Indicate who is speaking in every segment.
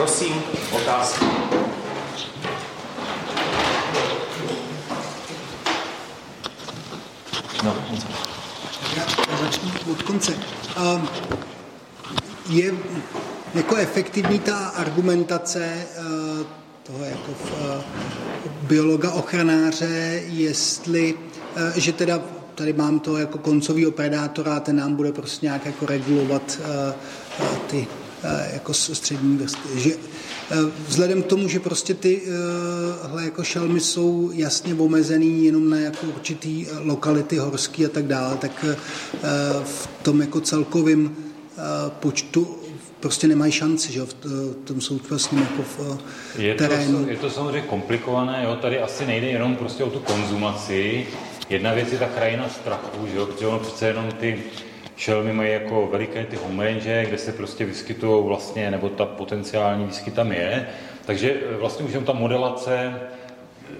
Speaker 1: Prosím, otázky.
Speaker 2: No,
Speaker 3: Já začnu od konce. Um, je jako efektivní ta argumentace uh, toho jako v, uh, biologa ochranáře, jestli, uh, že teda tady mám to jako koncový predátora a ten nám bude prostě nějak jako regulovat ty jako střední vrstvy. Že, Vzhledem k tomu, že prostě ty hle, jako šelmy jsou jasně omezený jenom na jako určitý lokality horský a tak dále, tak v tom jako celkovém počtu prostě nemají šanci že, v tom současném jako v
Speaker 2: je terénu. To, je to samozřejmě komplikované, jo? tady asi nejde jenom prostě o tu konzumaci. Jedna věc je ta krajina strachu, že jo? protože ono přece jenom ty šelmy mají jako veliké ty home range, kde se prostě vyskytují vlastně, nebo ta potenciální výskyt tam je. Takže e, vlastně už ta modelace,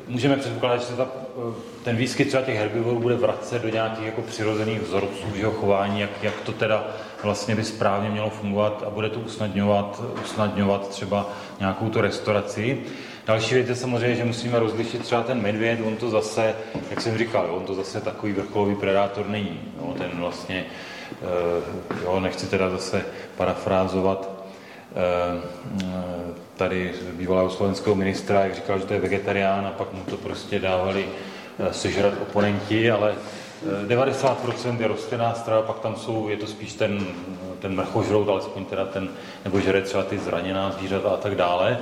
Speaker 2: můžeme předpokládat, že se ta, e, ten výskyt třeba těch herbivorů bude vracet do nějakých jako přirozených vzorců jeho chování, jak, jak to teda vlastně by správně mělo fungovat a bude to usnadňovat, usnadňovat třeba nějakou tu restauraci. Další věc je samozřejmě, že musíme rozlišit třeba ten medvěd, on to zase, jak jsem říkal, on to zase takový vrcholový predátor není. No, ten vlastně jo, nechci teda zase parafrázovat eh, tady bývalého slovenského ministra, jak říkal, že to je vegetarián a pak mu to prostě dávali eh, sežrat oponenti, ale 90% je rostlinná strava, pak tam jsou, je to spíš ten, ten mrchožrout, alespoň teda ten, nebo žere třeba ty zraněná zvířata a tak dále.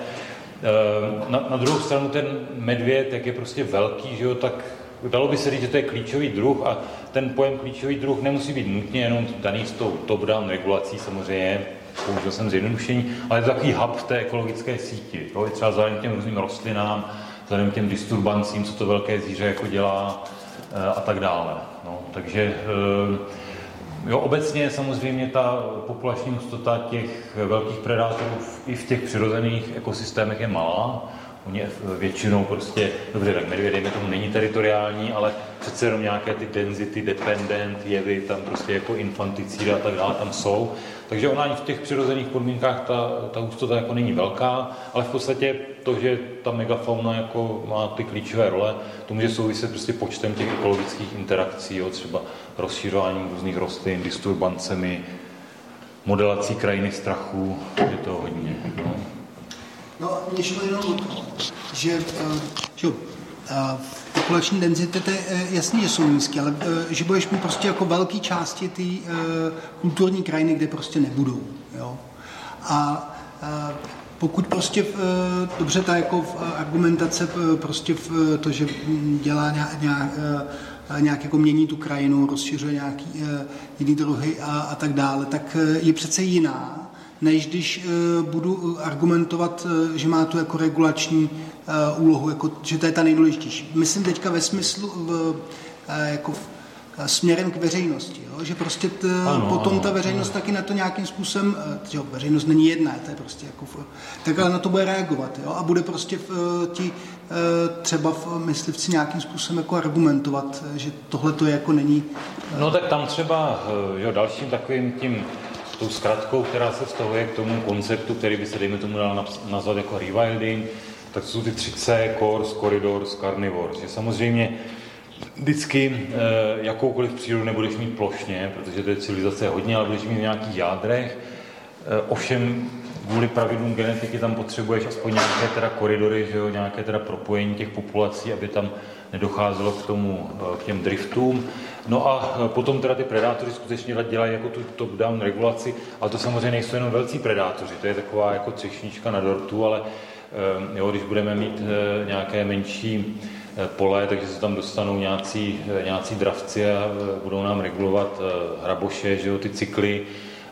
Speaker 2: Na, na druhou stranu ten medvěd, jak je prostě velký, že jo, tak dalo by se říct, že to je klíčový druh a ten pojem klíčový druh nemusí být nutně jenom daný s tou top-down regulací samozřejmě, použil jsem zjednodušení, ale je to takový hub v té ekologické síti. Jo? Je třeba vzhledem k těm různým rostlinám, vzhledem k těm disturbancím, co to velké zvíře jako dělá eh, a tak dále. No, takže eh, jo, obecně samozřejmě ta populační hustota těch velkých predátorů i v těch přirozených ekosystémech je malá, Oni většinou prostě, dobře, tak medvěd, dejme tomu, není teritoriální, ale přece jenom nějaké ty density, dependent jevy, tam prostě jako infanticída a tak dále tam jsou. Takže ona ani v těch přirozených podmínkách ta, ta hustota jako není velká, ale v podstatě to, že ta megafauna jako má ty klíčové role, to může souviset prostě počtem těch ekologických interakcí, jo, třeba rozšířováním různých rostlin, disturbancemi, modelací krajiny strachu, je to hodně. No.
Speaker 3: No, mě šlo jenom o to, že, eh, že eh, populační denzity, to je eh, jasný, že jsou nízké, ale že budeš mít prostě jako velké části té kulturní krajiny, kde prostě nebudou. Jo? A pokud prostě, dobře, ta jako argumentace prostě v to, že dělá nějak, nějak, nějak jako mění tu krajinu, rozšiřuje nějaký jiný druhy a, a tak dále, tak je přece jiná, než když eh, budu argumentovat, eh, že má tu jako regulační úlohu, jako, že to je ta nejdůležitější. Myslím teďka ve smyslu, v, jako v, směrem k veřejnosti, jo? že prostě t, ano, potom ano, ta veřejnost ano. taky na to nějakým způsobem, že veřejnost není jedna, to je prostě jako, tak ale na to bude reagovat jo? a bude prostě v, ti třeba v myslivci nějakým způsobem jako argumentovat, že tohle to jako není.
Speaker 2: No tak tam třeba jo, dalším takovým tím tou zkratkou, která se vztahuje k tomu konceptu, který by se, dejme tomu, dal nazvat jako rewilding, tak jsou ty 3C, Cores, Corridors, Carnivores. Že samozřejmě vždycky eh, jakoukoliv přírodu nebudeš mít plošně, protože to je civilizace hodně, ale budeš mít v nějakých jádrech. Eh, ovšem kvůli pravidlům genetiky tam potřebuješ aspoň nějaké teda koridory, že jo, nějaké teda propojení těch populací, aby tam nedocházelo k tomu, eh, k těm driftům. No a eh, potom teda ty predátoři skutečně dělají jako tu top-down regulaci, ale to samozřejmě nejsou jenom velcí predátoři, to je taková jako třešnička na dortu, ale eh, jo, když budeme mít nějaké menší pole, takže se tam dostanou nějací, nějací dravci a budou nám regulovat hraboše, že jo, ty cykly,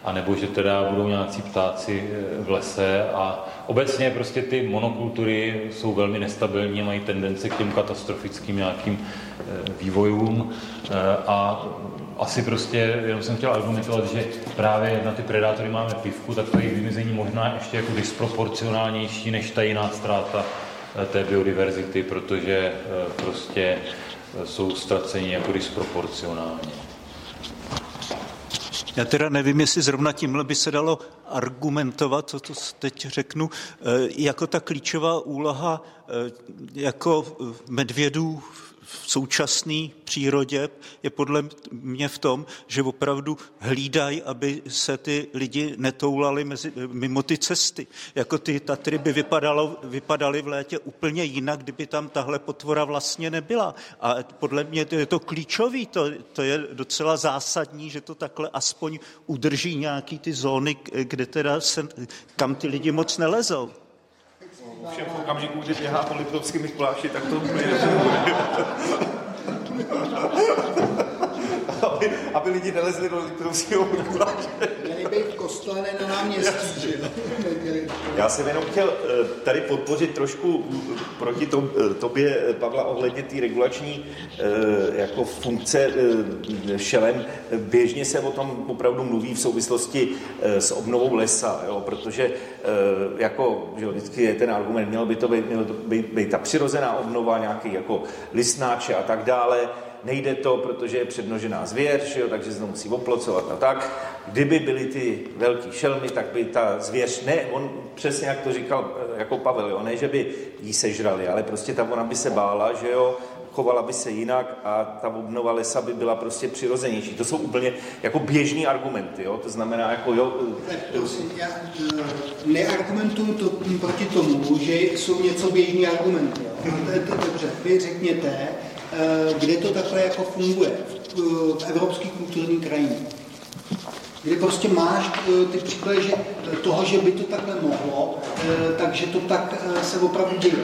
Speaker 2: anebo že teda budou nějací ptáci v lese a obecně prostě ty monokultury jsou velmi nestabilní mají tendence k těm katastrofickým nějakým eh, vývojům eh, a asi prostě, jenom jsem chtěl argumentovat, že právě na ty predátory máme pivku, tak to jejich vymizení možná ještě jako disproporcionálnější než ta jiná ztráta eh, té biodiverzity, protože prostě jsou ztraceni jako disproporcionálně.
Speaker 1: Já teda nevím, jestli zrovna tímhle by se dalo argumentovat, co to teď řeknu, jako ta klíčová úloha jako medvědů v současné přírodě je podle mě v tom, že opravdu hlídají, aby se ty lidi netoulali mezi, mimo ty cesty. Jako ty Tatry by vypadalo, vypadaly v létě úplně jinak, kdyby tam tahle potvora vlastně nebyla. A podle mě je to klíčový, to, to je docela zásadní, že to takhle aspoň udrží nějaký ty zóny, kde teda se, kam ty lidi moc nelezou.
Speaker 4: Všem v okamžiku, kdy běhá po Liptovském Mikuláši, tak to úplně nebude. aby, lidi nelezli do Liptovského Mikuláše.
Speaker 3: Měli být na náměstí, že
Speaker 4: Já jsem jenom chtěl eh, tady podpořit trošku proti to, eh, tobě, eh, Pavla, ohledně té regulační jako funkce šelem. Běžně se o tom opravdu mluví v souvislosti s obnovou lesa, jo, protože jako, že vždycky je ten argument, mělo by to být, mělo to být, být ta přirozená obnova, nějaký jako listnáče a tak dále, nejde to, protože je přednožená zvěř, jo, takže se to musí oplocovat a tak. Kdyby byly ty velký šelmy, tak by ta zvěř, ne, on přesně jak to říkal eh, jako Pavel, jo, ne, že by jí sežrali, ale prostě ta ona by se bála, že jo, chovala by se jinak a ta obnova lesa by byla prostě přirozenější. To jsou úplně jako běžní argumenty, jo? to znamená jako jo...
Speaker 3: Prosím, já eh, neargumentuju to proti tomu, že jsou něco běžní argumenty. Jo? Dobře, vy řekněte, Eh, kde to takhle jako funguje v, v evropské kulturní krajině. Kdy prostě máš eh, ty příklady že toho, že by to takhle mohlo, eh, takže to tak se opravdu děje.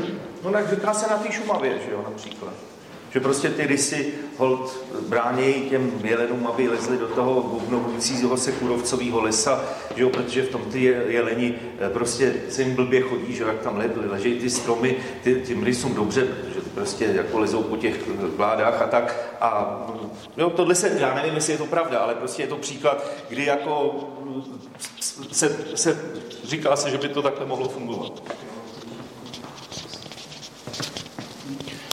Speaker 4: No tak říká se na té Šumavě, že jo, například. Že prostě ty rysy hold brání těm jelenům, aby lezli do toho obnovujícího se kůrovcového lesa, že jo, protože v tom ty jeleni prostě se jim blbě chodí, že jak tam le, ležejí ty stromy, ty, tím rysům dobře, protože prostě jako lezou po těch vládách a tak. A jo, tohle se, já nevím, jestli je to pravda, ale prostě je to příklad, kdy jako se, se říká se, že by to takhle mohlo fungovat.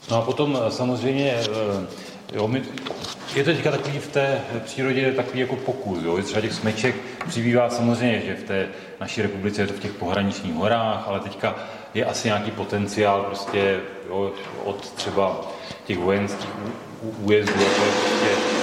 Speaker 2: No a potom eh, samozřejmě, eh, jo, my, je to teďka takový v té přírodě takový jako pokus, jo, třeba těch smeček přibývá samozřejmě, že v té naší republice je to v těch pohraničních horách, ale teďka je asi nějaký potenciál prostě jo, od třeba těch vojenských újezdů, jako je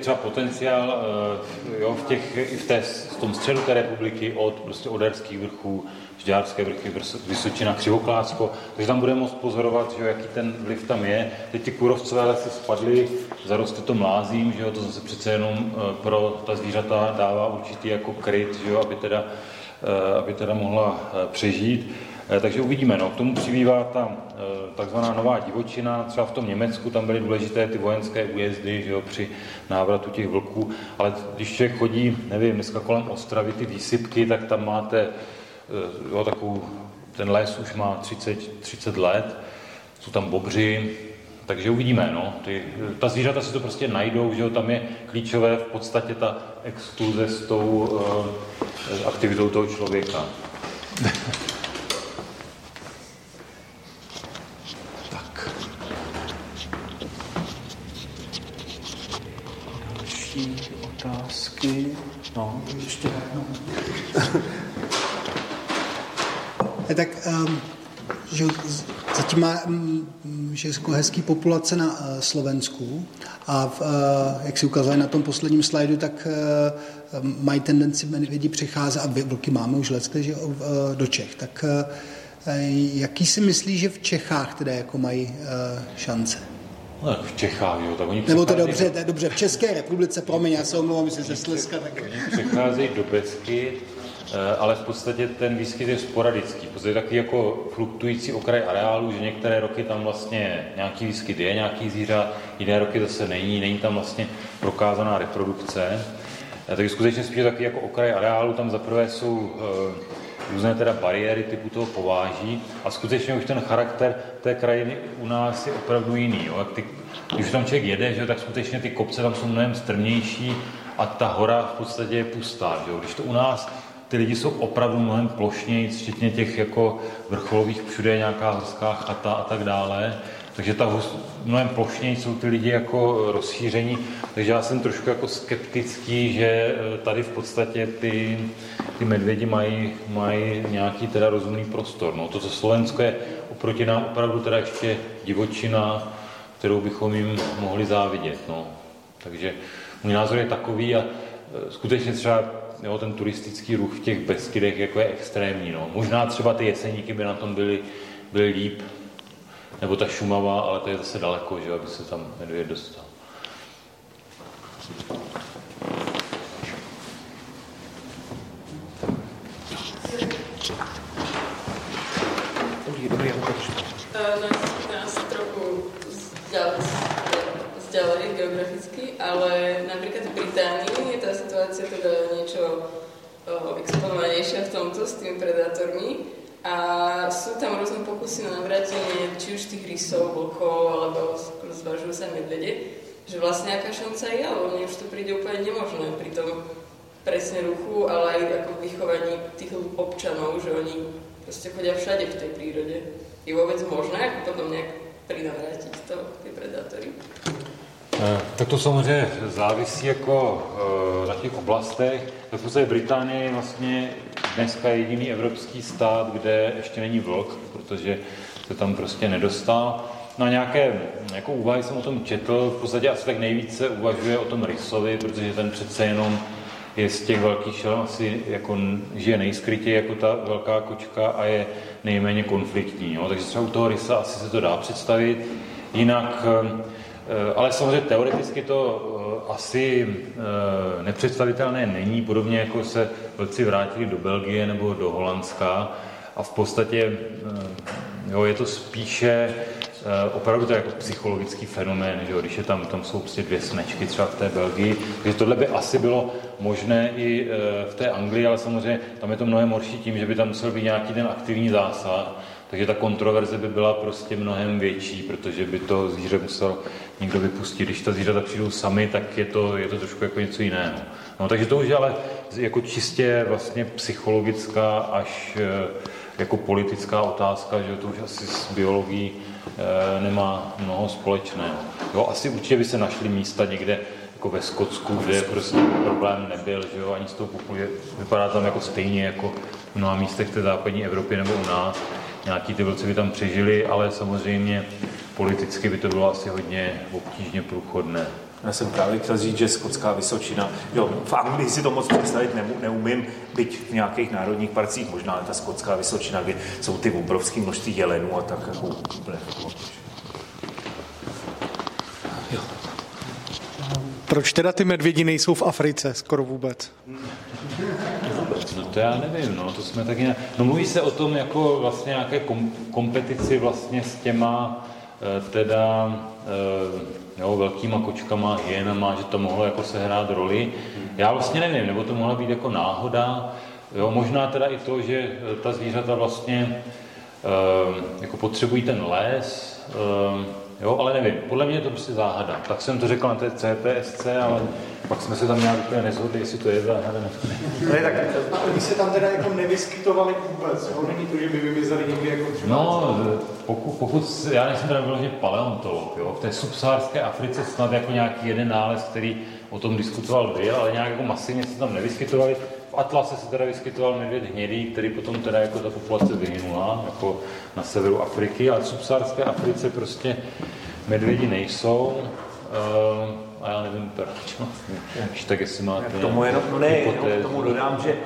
Speaker 2: třeba potenciál eh, jo, v, těch, v, té, v tom středu té republiky od prostě Oderských vrchů, Žďárské vrchy, Vysočina, Křivoklácko, takže tam budeme moct pozorovat, že jo, jaký ten vliv tam je. Teď ty kůrovcové lesy spadly, zaroste to mlázím, že jo, to zase přece jenom eh, pro ta zvířata dává určitý jako kryt, že jo, aby teda, eh, aby teda mohla přežít. Eh, takže uvidíme. No. K tomu přibývá ta eh, takzvaná nová divočina. Třeba v tom Německu tam byly důležité ty vojenské újezdy že jo, při návratu těch vlků. Ale když člověk chodí, nevím, dneska kolem Ostravy, ty výsypky, tak tam máte eh, jo, takovou, ten les už má 30, 30 let, jsou tam bobři, takže uvidíme, no. Ty, ta zvířata si to prostě najdou, že jo, tam je klíčové v podstatě ta exkluze s tou uh, aktivitou toho člověka.
Speaker 3: otázky. No, ještě jednou. tak um, že zatím má mm, že jako hezký populace na uh, Slovensku a v, uh, jak si ukázali na tom posledním slajdu, tak uh, mají tendenci lidi přicházet, a vlky máme už lecké, že, do Čech. Tak jaký si myslí, že v Čechách teda jako mají šance?
Speaker 2: No, v Čechách, jo, tak oni
Speaker 3: Nebo to dobře, to dobře, v České republice, promiň, já se omlouvám, jestli ze Slezska. Tak...
Speaker 2: Oni přicházejí do Besky Eh, ale v podstatě ten výskyt je sporadický. V podstatě takový jako fluktující okraj areálu, že některé roky tam vlastně nějaký výskyt je, nějaký zvířat, jiné roky zase není, není tam vlastně prokázaná reprodukce. Eh, takže skutečně spíš takový jako okraj areálu, tam zaprvé jsou e, různé teda bariéry typu toho pováží a skutečně už ten charakter té krajiny u nás je opravdu jiný. Jo? Ty, když tam člověk jede, že, tak skutečně ty kopce tam jsou mnohem strmější a ta hora v podstatě je pustá. Že? Když to u nás ty lidi jsou opravdu mnohem plošněji, včetně těch jako vrcholových, všude je nějaká horská chata a tak dále. Takže ta mnohem plošněji jsou ty lidi jako rozšíření. Takže já jsem trošku jako skeptický, že eh, tady v podstatě ty, ty medvědi mají, mají nějaký teda rozumný prostor. No, to, co Slovensko je oproti nám opravdu teda ještě divočina, kterou bychom jim mohli závidět. No. Takže můj názor je takový a eh, skutečně třeba jo, ten turistický ruch v těch Beskydech jako je extrémní. No. Možná třeba ty jeseníky by na tom byly, byly líp, nebo ta Šumava, ale to je zase daleko, že aby se tam medvěd dostal.
Speaker 5: Dobrý, dobrý, já ale napríklad v Británii je tá situácia teda niečo exponovanejšia v tomto s tými predátormi a sú tam rôzne pokusy na navrátenie či už tých rysov, vlkov, alebo zvažujú sa medvede, že vlastne aká šanca je, ale mne už to príde úplne nemožné pri tom presne ruchu, ale aj ako vychovaní tých občanov, že oni proste chodia všade v tej prírode. Je vôbec možné ako potom nejak prinavrátiť to, ty predátory?
Speaker 2: Eh, tak to samozřejmě závisí jako eh, na těch oblastech. Tak v podstatě Británie je vlastně dneska jediný evropský stát, kde ještě není vlk, protože se tam prostě nedostal. No a nějaké jako úvahy jsem o tom četl, v podstatě asi tak nejvíce uvažuje o tom rysovi, protože ten přece jenom je z těch velkých šel asi jako žije nejskrytě jako ta velká kočka a je nejméně konfliktní. Jo? Takže třeba u toho rysa asi se to dá představit. Jinak Eh, ale samozřejmě teoreticky to eh, asi eh, nepředstavitelné není, podobně jako se vlci vrátili do Belgie nebo do Holandska. A v podstatě jo, je to spíše opravdu to jako psychologický fenomén, že jo, když je tam, tam jsou prostě dvě snečky třeba v té Belgii, takže tohle by asi bylo možné i v té Anglii, ale samozřejmě tam je to mnohem horší tím, že by tam musel být nějaký ten aktivní zásah, takže ta kontroverze by byla prostě mnohem větší, protože by to zvíře musel někdo vypustit. Když ta zvířata přijdou sami, tak je to, je to trošku jako něco jiného. No, takže to už je ale jako čistě vlastně psychologická až eh, jako politická otázka, že to už asi s biologií nemá mnoho společného. Jo, asi určitě by se našly místa někde jako ve Skotsku, kde prostě problém nebyl, že jo, ani s tou populí, vypadá tam jako stejně jako v mnoha místech té západní Evropy nebo u nás nějaký ty vlci by tam přežili, ale samozřejmě politicky by to bylo asi hodně obtížně průchodné.
Speaker 4: Já jsem právě chtěl říct, že skotská Vysočina, jo, v Anglii si to moc představit neumím, byť v nějakých národních parcích, možná ta skotská Vysočina, kde jsou ty obrovské množství jelenů a tak jako úplně.
Speaker 3: Proč teda ty medvědi nejsou v Africe skoro vůbec?
Speaker 2: No to já nevím, no, to jsme taky... Ne... No mluví se o tom jako vlastně nějaké kom- kompetici vlastně s těma teda e, jo, velkýma kočkama, hyenama, že to mohlo jako sehrát roli. Já vlastně nevím, nebo to mohla být jako náhoda, jo, možná teda i to, že ta zvířata vlastně jako potřebují ten les, Jo, ale nevím, podle mě je to prostě záhada. Tak jsem to řekl na té CPSC, ale pak jsme se tam nějak úplně nezhodli, jestli to je záhada nebo
Speaker 3: ne. ne tak, oni se tam teda jako nevyskytovali vůbec, jo? Není to, že by vymizeli někdy jako třeba...
Speaker 2: No, pokud, pokud já nejsem teda vyloženě paleontolog, jo? v té subsahárské Africe snad jako nějaký jeden nález, který o tom diskutoval byl, ale nějak jako masivně se tam nevyskytovali. V Atlase se teda vyskytoval medvěd hnědý, který potom teda jako ta populace vyhynula, jako na severu Afriky, ale v subsaharské Africe prostě medvědi nejsou. Uh, a já nevím proč. Když tak jestli máte
Speaker 4: k tomu jenom, no ne, jenom k tomu dodám, že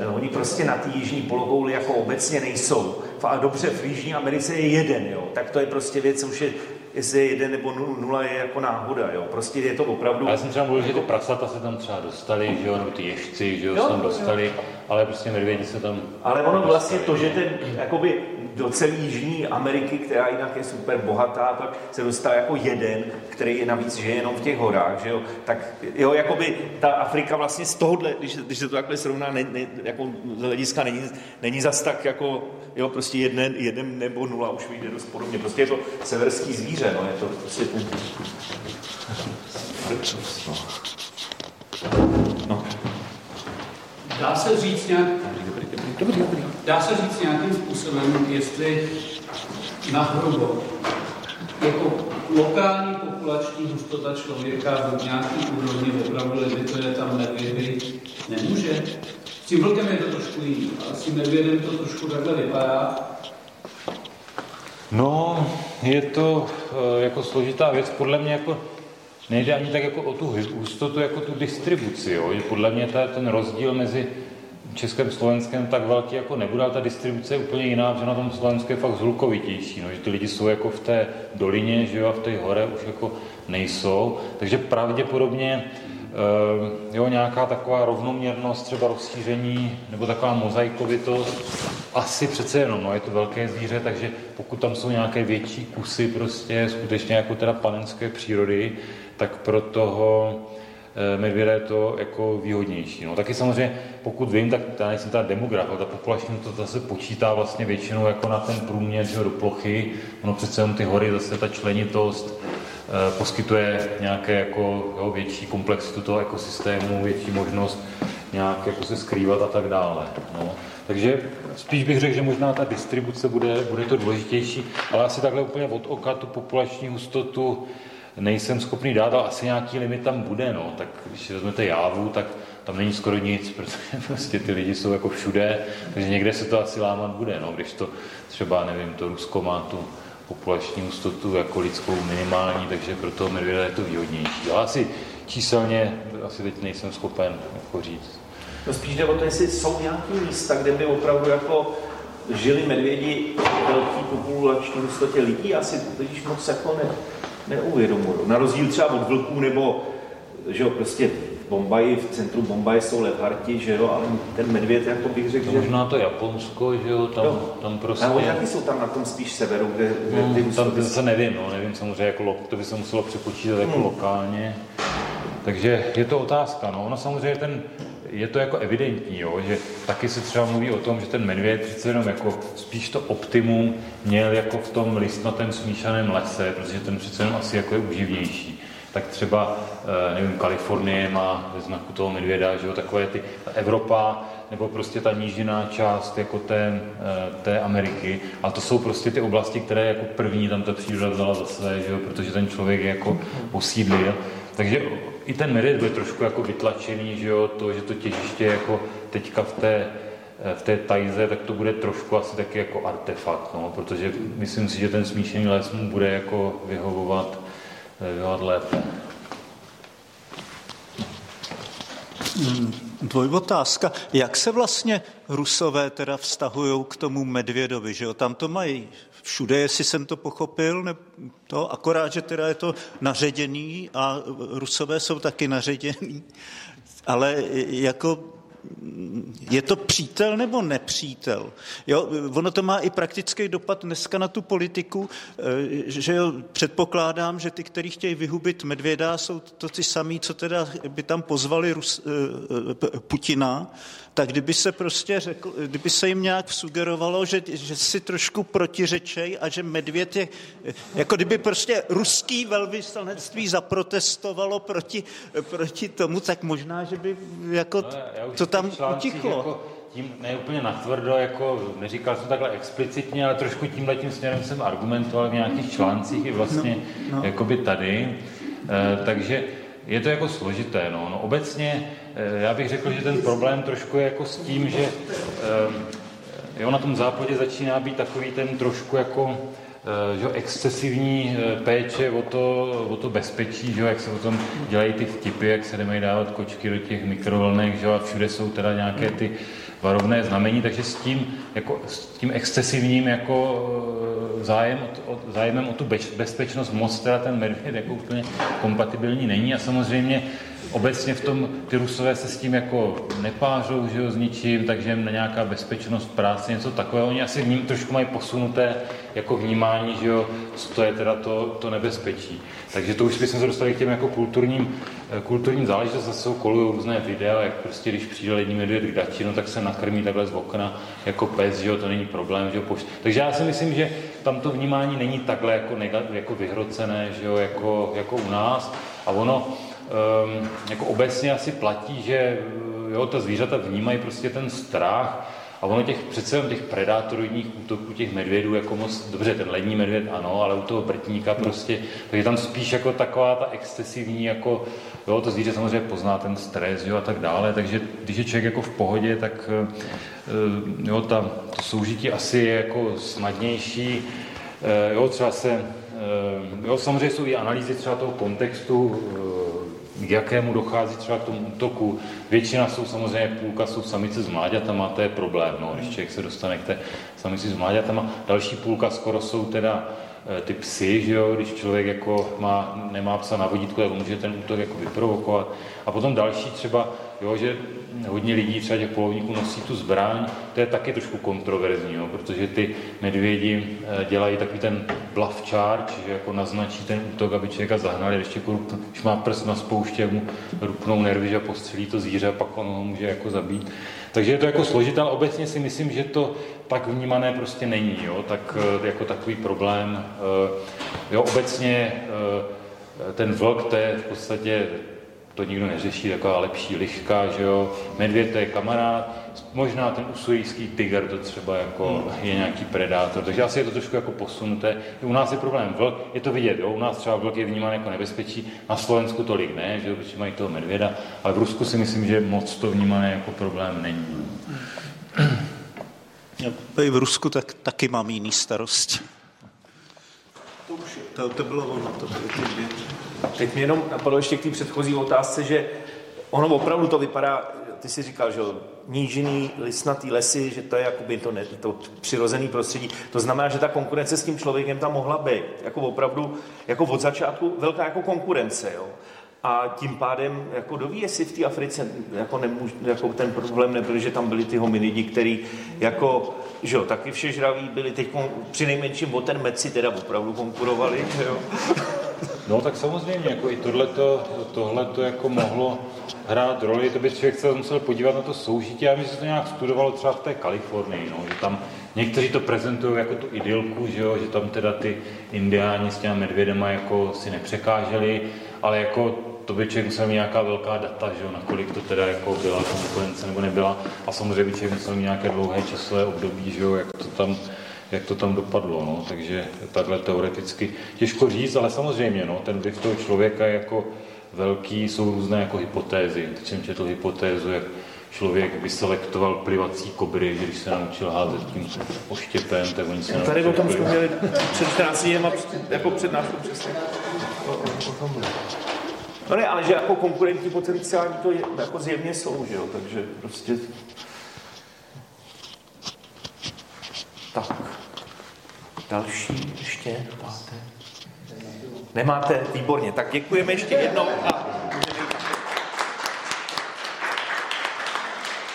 Speaker 4: eh, oni prostě na té jižní polokouli jako obecně nejsou. A dobře, v Jižní Americe je jeden, jo. Tak to je prostě věc, už je jestli je jeden nebo nula je jako náhoda, jo. Prostě je to opravdu...
Speaker 2: Já jsem třeba mluvil, že ty prasata se tam třeba dostali, že jo, nebo ty ježci, že jo, jo se tam dostali, jo. ale prostě medvědi se tam...
Speaker 4: Ale ono vlastně to, že ten jakoby do celé Jižní Ameriky, která jinak je super bohatá, tak se dostal jako jeden, který je navíc, že je jenom v těch horách, že jo, tak jo, jakoby ta Afrika vlastně z tohohle, když, když se to takhle srovná, ne, ne, jako z hlediska není, není zas tak jako, jo, prostě jeden, jeden nebo nula už vyjde dost podobně. Prostě je to severský zvíře, no, je to prostě ten...
Speaker 6: No. Dá se říct nějak... Dobrý, dobrý. Dá se říct nějakým způsobem, jestli na hrubo, jako lokální populační hustota člověka v nějaký úrovni opravdu limituje tam medvědy, nemůže. S tím vlkem je to trošku jiný, ale s tím medvědem to trošku takhle vypadá.
Speaker 2: No, je to uh, jako složitá věc, podle mě jako nejde ani tak jako o tu hustotu, jako tu distribuci, jo? že podle mě ta, ten rozdíl mezi Českém Slovenskem tak velký jako nebude, ale ta distribuce je úplně jiná, že na tom Slovensku je fakt zhlukovitější, no, že ty lidi jsou jako v té dolině, že jo, a v té hore už jako nejsou, takže pravděpodobně jo, nějaká taková rovnoměrnost, třeba rozšíření, nebo taková mozaikovitost, asi přece jenom, no, je to velké zvíře, takže pokud tam jsou nějaké větší kusy prostě skutečně jako teda panenské přírody, tak pro toho Eh, medvěda je to jako výhodnější. No, taky samozřejmě, pokud vím, tak já nejsem ta demograf, ale ta populační to zase počítá vlastně většinou jako na ten průměr že do plochy. Ono přece jenom ty hory, zase ta členitost eh, poskytuje nějaké jako jo, větší komplexitu toho ekosystému, větší možnost nějak jako se skrývat a tak dále. No. Takže spíš bych řekl, že možná ta distribuce bude, bude to důležitější, ale asi takhle úplně od oka tu populační hustotu nejsem schopný dát, ale asi nějaký limit tam bude, no. Tak když vezmete jávu, tak tam není skoro nic, protože prostě ty lidi jsou jako všude, takže někde se to asi lámat bude, no. Když to třeba, nevím, to Rusko má tu populační hustotu jako lidskou minimální, takže pro toho medvěda je to výhodnější. Ale asi číselně asi teď nejsem schopen jako říct.
Speaker 4: No spíš jde o to, jestli jsou nějaké místa, kde by opravdu jako žili medvědi velký populační hustotě lidí, asi totiž moc jako ne, neuvědomují. Na rozdíl třeba od vlků nebo že jo, prostě v Bombaji, v centru Bombaje jsou levharti, že jo, ale ten medvěd, jako bych řekl,
Speaker 2: že... Možná to Japonsko, že jo, tam, jo. tam prostě... A
Speaker 4: oni taky jsou tam na tom spíš severu, kde, kde
Speaker 2: no, ty tam to se nevím, no, nevím samozřejmě, jako, to by se muselo přepočítat jako hmm. lokálně. Takže je to otázka, no, ono samozřejmě ten, je to jako evidentní, jo, že taky se třeba mluví o tom, že ten medvěd přece jenom jako spíš to optimum měl jako v tom listnatém smíšaném lese, protože ten přece jenom asi jako je uživnější. Tak třeba, eh, nevím, Kalifornie má ve znaku toho medvěda, že jo, takové ty, Evropa, nebo prostě ta nížiná část jako té, eh, té Ameriky. A to jsou prostě ty oblasti, které jako první tam ta příroda vzala za své, že jo, protože ten člověk je jako posídlil. Takže i ten merit byl trošku jako vytlačený, že jo, to, že to těžiště jako teďka v té, v té tajze, tak to bude trošku asi taky jako artefakt, no, protože myslím si, že ten smíšený les mu bude jako vyhovovat, vyhovovat lépe.
Speaker 1: Hmm, dvoj otázka. Jak se vlastně Rusové teda vztahují k tomu medvědovi, že jo? Tam to mají všude, jestli jsem to pochopil, ne, to, akorát, že teda je to naředěný a rusové jsou taky naředěný, ale jako je to přítel nebo nepřítel? Jo, ono to má i praktický dopad dneska na tu politiku, eh, že jo, předpokládám, že ty, kteří chtějí vyhubit medvěda, jsou to ty samý, co teda by tam pozvali Rus, eh, eh, Putina, tak kdyby se prostě řekl, kdyby se jim nějak sugerovalo, že, že si trošku protiřečej a že medvěd je, jako kdyby prostě ruský velvyslanectví zaprotestovalo proti, proti tomu, tak možná, že by jako no, to tam utichlo. Jako
Speaker 2: tím ne úplně natvrdo, jako neříkal jsem takhle explicitně, ale trošku tímhle tím směrem jsem argumentoval v nějakých článcích i vlastně no, no. jakoby tady. E, takže je to jako složité. No. no obecně eh, já bych řekl, že ten problém trošku je jako s tím, že eh, jo, na tom západě začíná být takový ten trošku jako eh, že excesivní péče o to, o to bezpečí, že jak se o tom dělají ty vtipy, jak se nemají dávat kočky do těch mikrovlnek, že a všude jsou teda nějaké ty varovné znamení, takže s tím, jako, s tím excesivním jako eh, zájem, o, zájemem o tu bezpečnost moc teda ten medvěd jako úplně kompatibilní není. A samozřejmě obecně v tom ty rusové se s tím jako nepářou, že jo, s ničím, takže na nějaká bezpečnost práce, něco takového. Oni asi vním, trošku mají posunuté jako vnímání, že jo, co to je teda to, to nebezpečí. Takže to už bychom se dostali k těm jako kulturním, eh, kulturním záležitostem, zase kolují různé videa, jak prostě když přijde lední medvěd k dači, no tak se nakrmí takhle z okna jako pes, že jo, to není problém, že jo, pošt. Takže já si myslím, že tam to vnímání není takhle jako, negat, jako vyhrocené, že jo, jako, jako u nás. A ono, um, jako obecně asi platí, že jo, ta zvířata vnímají prostě ten strach a ono těch přece těch predátorových útoků, těch medvědů, jako moc, dobře, ten lední medvěd ano, ale u toho brtníka prostě, takže tam spíš jako taková ta excesivní, jako, jo, to zvíře samozřejmě pozná ten stres, jo, a tak dále, takže když je člověk jako v pohodě, tak eh, jo, ta, to soužití asi je jako snadnější, eh, jo, třeba se, eh, jo, samozřejmě jsou i analýzy třeba toho kontextu, k jakému dochází třeba k tomu útoku. Většina jsou samozřejmě, půlka jsou samice s mláďatama, to je problém, no, když člověk se dostane k té samici s mláďatama. Další půlka skoro jsou teda Eh, ty psy, že jo, když člověk jako má, nemá psa na vodítku, tak může ten útok jako vyprovokovat. A potom další třeba, jo, že hodně lidí, třeba těch polovníků nosí tu zbraň, to je taky trošku kontroverzní, jo, protože ty medvědi eh, dělají takový ten bluff charge, že jako naznačí ten útok, aby člověka zahnali, když, jako, když má prst na spouště, mu rupnou nervy, že postřelí to zvíře a pak on ho může jako zabít. Takže je to jako složité, ale obecně si myslím, že to tak vnímané prostě není, jo? tak eh, jako takový problém. Eh, jo, obecně ten vlk, to je v podstatě, to nikdo neřeší, taková lepší liška, že jo, medvěd to je kamarád, možná ten usurijský tiger to třeba jako hmm. je nějaký predátor, takže asi je to trošku jako posunuté. U nás je problém vlk, je to vidět, jo? u nás třeba vlk je vnímán jako nebezpečí, na Slovensku tolik ne, že jo? protože mají toho medvěda, ale v Rusku si myslím, že moc to vnímané jako problém není.
Speaker 1: I v Rusku tak, taky mám jiný starosti. To už to, to bylo ono, to bylo ty dvě.
Speaker 4: Teď mě jenom napadlo ještě k té předchozí otázce, že ono opravdu to vypadá, ty jsi říkal, že nížiný, listnatý lesy, že to je jakoby to, ne, to přirozený prostředí. To znamená, že ta konkurence s tím člověkem tam mohla být. Jako opravdu, jako od začátku velká jako konkurence, jo. A tím pádem, jako doví, jestli v té Africe jako, nemůž, jako ten problém nebyl, že tam byli ty hominidi, který jako, že jo, taky všežraví byli teď při nejmenším o ten meci teda opravdu konkurovali, jo.
Speaker 2: No tak samozřejmě, jako i tohleto, tohleto jako mohlo hrát roli, to by člověk se musel podívat na to soužití, já myslím, že to nějak studovalo třeba v té Kalifornii, no, že tam někteří to prezentují jako tu idylku, že, jo, že tam teda ty indiáni s těmi medvědema jako si nepřekáželi, ale jako to by člověk musel mít nějaká velká data, že jo, nakolik to teda jako byla konkurence nebo nebyla. A samozřejmě by člověk musel mít nějaké dlouhé časové období, že jo, jak to tam, jak to tam dopadlo. No. Takže takhle teoreticky těžko říct, ale samozřejmě no, ten vliv toho člověka je jako velký, jsou různé jako hypotézy. Teď jsem četl hypotézu, jak člověk vyselektoval plivací kobry, když se naučil házet tím oštěpem, tak oni se
Speaker 4: Tady o tom jsme měli před 14 dní jako přednášku přesně. O, o, o tom No ne, ale že jako konkurentní potenciální to je, jako zjevně jsou, že jo, takže prostě... Tak. Další ještě máte? Nemáte? Výborně. Tak děkujeme ještě jednou